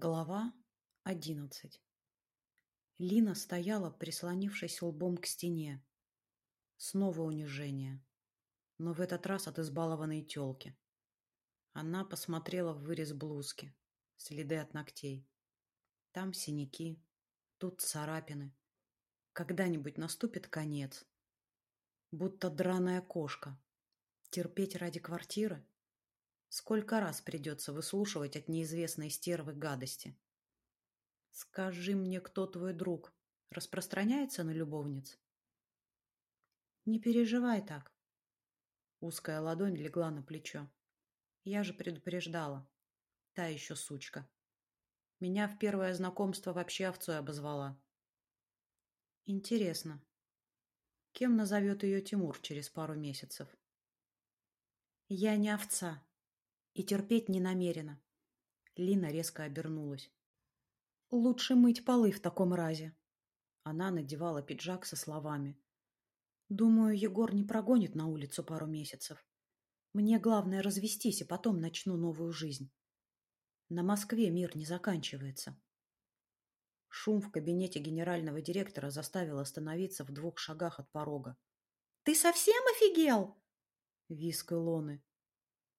Глава одиннадцать Лина стояла, прислонившись лбом к стене. Снова унижение. Но в этот раз от избалованной тёлки. Она посмотрела в вырез блузки. Следы от ногтей. Там синяки, тут царапины. Когда-нибудь наступит конец. Будто драная кошка. Терпеть ради квартиры? Сколько раз придется выслушивать от неизвестной стервы гадости? Скажи мне, кто твой друг? Распространяется на любовниц? Не переживай так. Узкая ладонь легла на плечо. Я же предупреждала. Та еще сучка. Меня в первое знакомство вообще овцой обозвала. Интересно, кем назовет ее Тимур через пару месяцев? Я не овца, и терпеть не намерена. Лина резко обернулась. Лучше мыть полы в таком разе. Она надевала пиджак со словами. Думаю, Егор не прогонит на улицу пару месяцев. Мне главное развестись, и потом начну новую жизнь. На Москве мир не заканчивается. Шум в кабинете генерального директора заставил остановиться в двух шагах от порога. «Ты совсем офигел?» Виск Илоны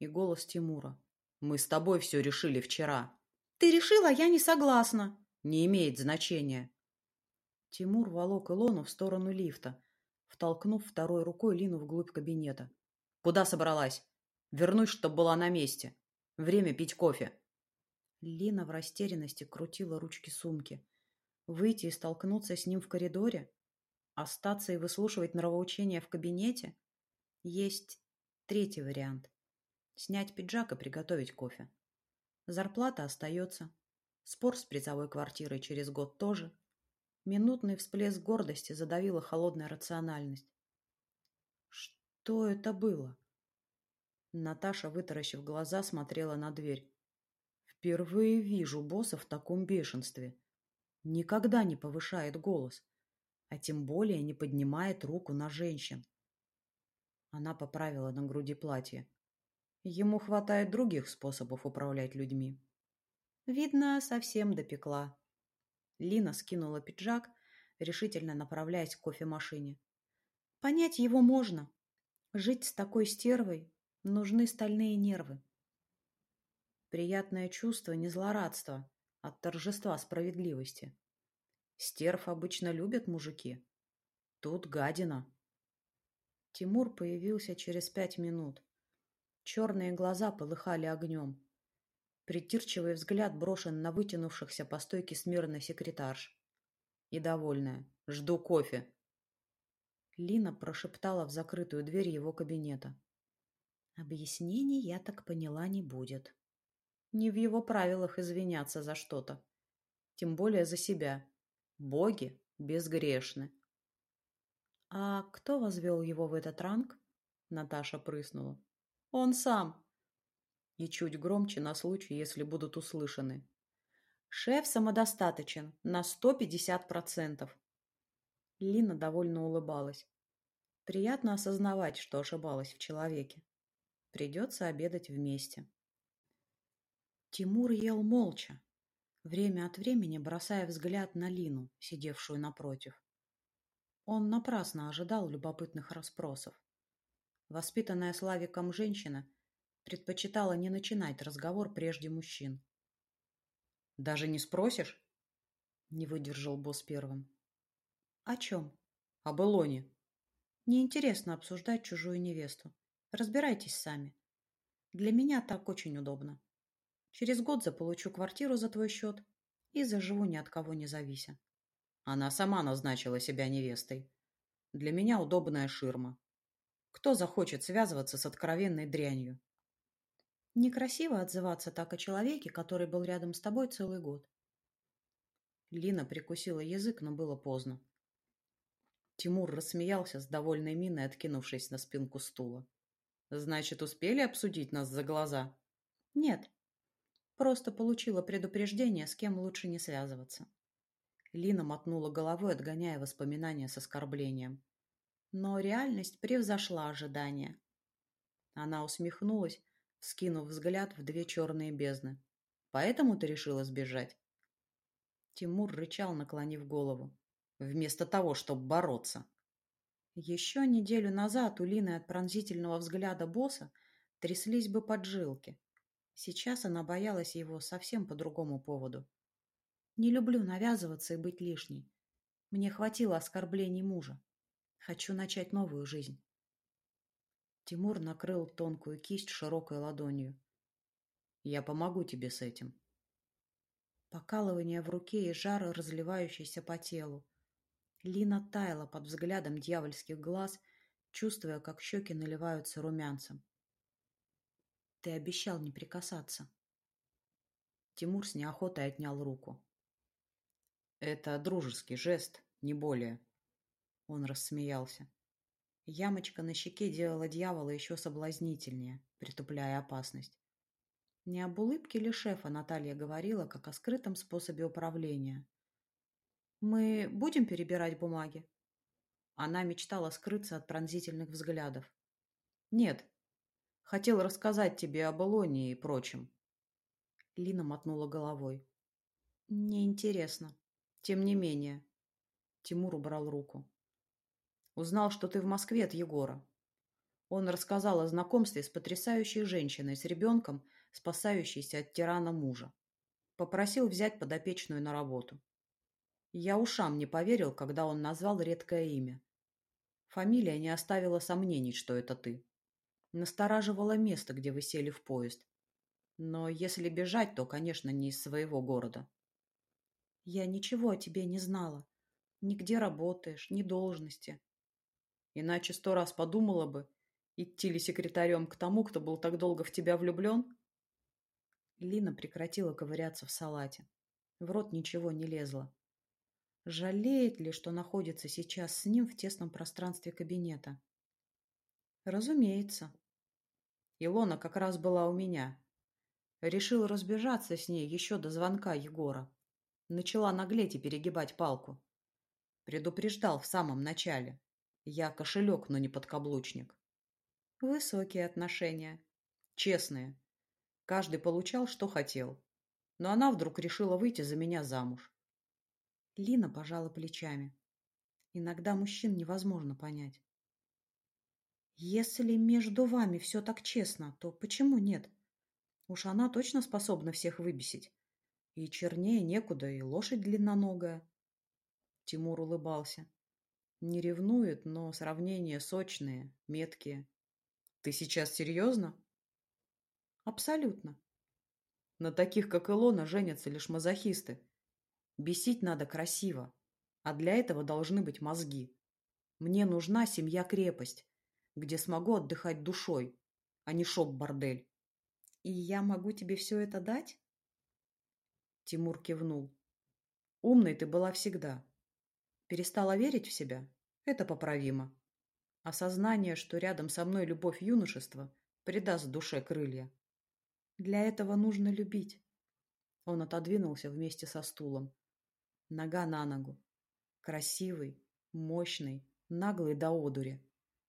и голос Тимура. «Мы с тобой все решили вчера». «Ты решила, я не согласна». «Не имеет значения». Тимур волок Илону в сторону лифта, втолкнув второй рукой Лину вглубь кабинета. «Куда собралась? Вернусь, чтоб была на месте. Время пить кофе». Лина в растерянности крутила ручки сумки. Выйти и столкнуться с ним в коридоре? Остаться и выслушивать нравоучения в кабинете? Есть третий вариант. Снять пиджак и приготовить кофе. Зарплата остается. Спор с призовой квартирой через год тоже. Минутный всплеск гордости задавила холодная рациональность. Что это было? Наташа, вытаращив глаза, смотрела на дверь. Впервые вижу босса в таком бешенстве. Никогда не повышает голос, а тем более не поднимает руку на женщин. Она поправила на груди платье. Ему хватает других способов управлять людьми. Видно, совсем допекла. Лина скинула пиджак, решительно направляясь к кофемашине. Понять его можно. Жить с такой стервой нужны стальные нервы. Приятное чувство не злорадство, а торжества справедливости. Стерв обычно любят мужики. Тут гадина. Тимур появился через пять минут. Черные глаза полыхали огнем. Притирчивый взгляд брошен на вытянувшихся по стойке смирно секретарш. И довольная. «Жду кофе». Лина прошептала в закрытую дверь его кабинета. Объяснений, я так поняла, не будет. Не в его правилах извиняться за что-то. Тем более за себя. Боги безгрешны. «А кто возвел его в этот ранг?» Наташа прыснула. Он сам. И чуть громче на случай, если будут услышаны. Шеф самодостаточен на 150%. Лина довольно улыбалась. Приятно осознавать, что ошибалась в человеке. Придется обедать вместе. Тимур ел молча, время от времени бросая взгляд на Лину, сидевшую напротив. Он напрасно ожидал любопытных расспросов. Воспитанная Славиком женщина предпочитала не начинать разговор прежде мужчин. «Даже не спросишь?» — не выдержал босс первым. «О чем?» «Об Илоне». «Неинтересно обсуждать чужую невесту. Разбирайтесь сами. Для меня так очень удобно. Через год заполучу квартиру за твой счет и заживу ни от кого не завися». Она сама назначила себя невестой. Для меня удобная ширма. Кто захочет связываться с откровенной дрянью? Некрасиво отзываться так о человеке, который был рядом с тобой целый год. Лина прикусила язык, но было поздно. Тимур рассмеялся с довольной миной, откинувшись на спинку стула. «Значит, успели обсудить нас за глаза?» «Нет. Просто получила предупреждение, с кем лучше не связываться». Лина мотнула головой, отгоняя воспоминания с оскорблением. Но реальность превзошла ожидания. Она усмехнулась, скинув взгляд в две черные бездны. Поэтому ты решила сбежать?» Тимур рычал, наклонив голову. «Вместо того, чтобы бороться». Еще неделю назад у Лины от пронзительного взгляда босса тряслись бы поджилки. Сейчас она боялась его совсем по другому поводу. Не люблю навязываться и быть лишней. Мне хватило оскорблений мужа. Хочу начать новую жизнь. Тимур накрыл тонкую кисть широкой ладонью. Я помогу тебе с этим. Покалывание в руке и жар, разливающийся по телу. Лина таяла под взглядом дьявольских глаз, чувствуя, как щеки наливаются румянцем. Ты обещал не прикасаться. Тимур с неохотой отнял руку. Это дружеский жест, не более. Он рассмеялся. Ямочка на щеке делала дьявола еще соблазнительнее, притупляя опасность. Не об улыбке ли шефа Наталья говорила, как о скрытом способе управления. «Мы будем перебирать бумаги?» Она мечтала скрыться от пронзительных взглядов. «Нет, Хотел рассказать тебе об Элоне и прочем. Лина мотнула головой. Неинтересно. Тем не менее. Тимур убрал руку. Узнал, что ты в Москве от Егора. Он рассказал о знакомстве с потрясающей женщиной, с ребенком, спасающейся от тирана мужа. Попросил взять подопечную на работу. Я ушам не поверил, когда он назвал редкое имя. Фамилия не оставила сомнений, что это ты. Настораживало место, где вы сели в поезд. Но если бежать, то, конечно, не из своего города. Я ничего о тебе не знала. Нигде работаешь, ни должности. Иначе сто раз подумала бы, идти ли секретарем к тому, кто был так долго в тебя влюблен? Лина прекратила ковыряться в салате. В рот ничего не лезло. Жалеет ли, что находится сейчас с ним в тесном пространстве кабинета? Разумеется. Илона как раз была у меня. Решил разбежаться с ней еще до звонка Егора. Начала наглеть и перегибать палку. Предупреждал в самом начале. Я кошелек, но не подкаблучник. Высокие отношения. Честные. Каждый получал, что хотел. Но она вдруг решила выйти за меня замуж. Лина пожала плечами. Иногда мужчин невозможно понять. Если между вами все так честно, то почему нет? Уж она точно способна всех выбесить. И чернее некуда, и лошадь длинноногая. Тимур улыбался. Не ревнует, но сравнения сочные, меткие. Ты сейчас серьезно? Абсолютно. На таких, как Илона, женятся лишь мазохисты. Бесить надо красиво, а для этого должны быть мозги. Мне нужна семья-крепость, где смогу отдыхать душой, а не шоп-бордель. И я могу тебе все это дать? Тимур кивнул. Умной ты была всегда. Перестала верить в себя? Это поправимо. Осознание, что рядом со мной любовь юношества, придаст душе крылья. Для этого нужно любить. Он отодвинулся вместе со стулом. Нога на ногу. Красивый, мощный, наглый до одури.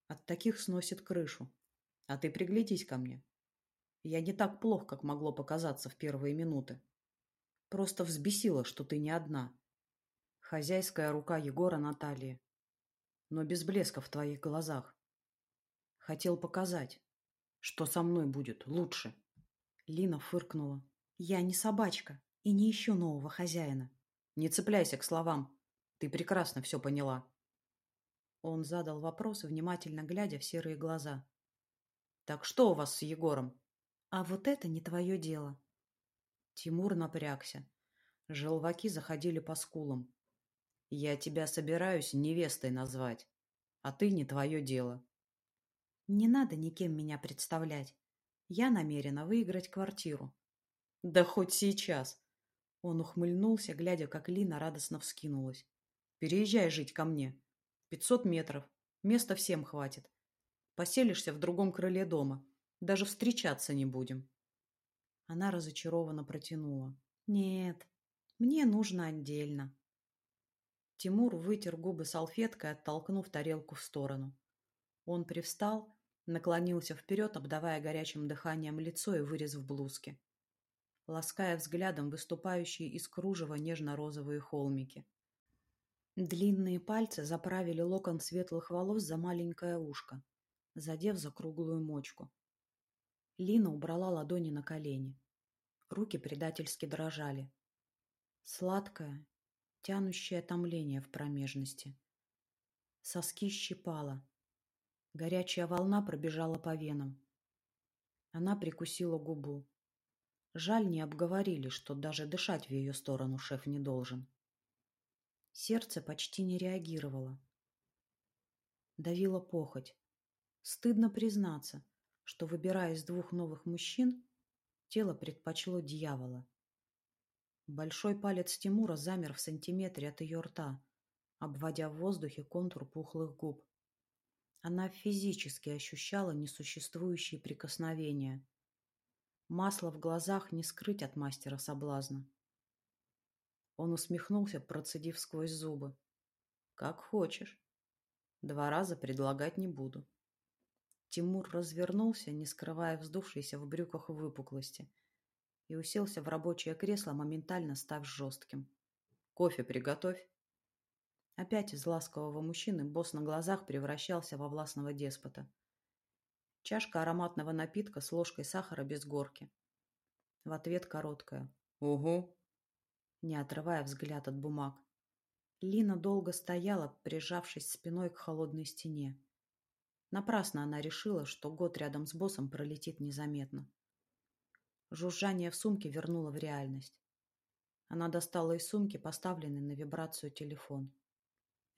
От таких сносит крышу. А ты приглядись ко мне. Я не так плох, как могло показаться в первые минуты. Просто взбесила, что ты не одна. Хозяйская рука Егора Натальи. Но без блеска в твоих глазах. Хотел показать, что со мной будет лучше. Лина фыркнула. Я не собачка и не ищу нового хозяина. Не цепляйся к словам. Ты прекрасно все поняла. Он задал вопрос, внимательно глядя в серые глаза. «Так что у вас с Егором?» «А вот это не твое дело». Тимур напрягся. Желваки заходили по скулам. «Я тебя собираюсь невестой назвать, а ты не твое дело». «Не надо никем меня представлять. Я намерена выиграть квартиру». «Да хоть сейчас!» Он ухмыльнулся, глядя, как Лина радостно вскинулась. «Переезжай жить ко мне. Пятьсот метров. Места всем хватит. Поселишься в другом крыле дома. Даже встречаться не будем. Она разочарованно протянула. Нет, мне нужно отдельно. Тимур вытер губы салфеткой, оттолкнув тарелку в сторону. Он привстал, наклонился вперед, обдавая горячим дыханием лицо и вырез в блузке. лаская взглядом выступающие из кружева нежно-розовые холмики. Длинные пальцы заправили локон светлых волос за маленькое ушко, задев за круглую мочку. Лина убрала ладони на колени. Руки предательски дрожали. Сладкое, тянущее томление в промежности. Соски щипало. Горячая волна пробежала по венам. Она прикусила губу. Жаль, не обговорили, что даже дышать в ее сторону шеф не должен. Сердце почти не реагировало. Давила похоть. Стыдно признаться, что, выбирая из двух новых мужчин, тело предпочло дьявола. Большой палец Тимура замер в сантиметре от ее рта, обводя в воздухе контур пухлых губ. Она физически ощущала несуществующие прикосновения, Масло в глазах не скрыть от мастера соблазна. Он усмехнулся, процедив сквозь зубы. «Как хочешь. Два раза предлагать не буду». Тимур развернулся, не скрывая вздувшейся в брюках выпуклости, и уселся в рабочее кресло, моментально став жестким. «Кофе приготовь». Опять из ласкового мужчины босс на глазах превращался во властного деспота. Чашка ароматного напитка с ложкой сахара без горки. В ответ короткая. «Угу!» Не отрывая взгляд от бумаг. Лина долго стояла, прижавшись спиной к холодной стене. Напрасно она решила, что год рядом с боссом пролетит незаметно. Жужжание в сумке вернуло в реальность. Она достала из сумки поставленный на вибрацию телефон.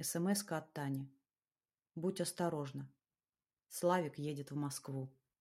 СМС-ка от Тани. «Будь осторожна. Славик едет в Москву.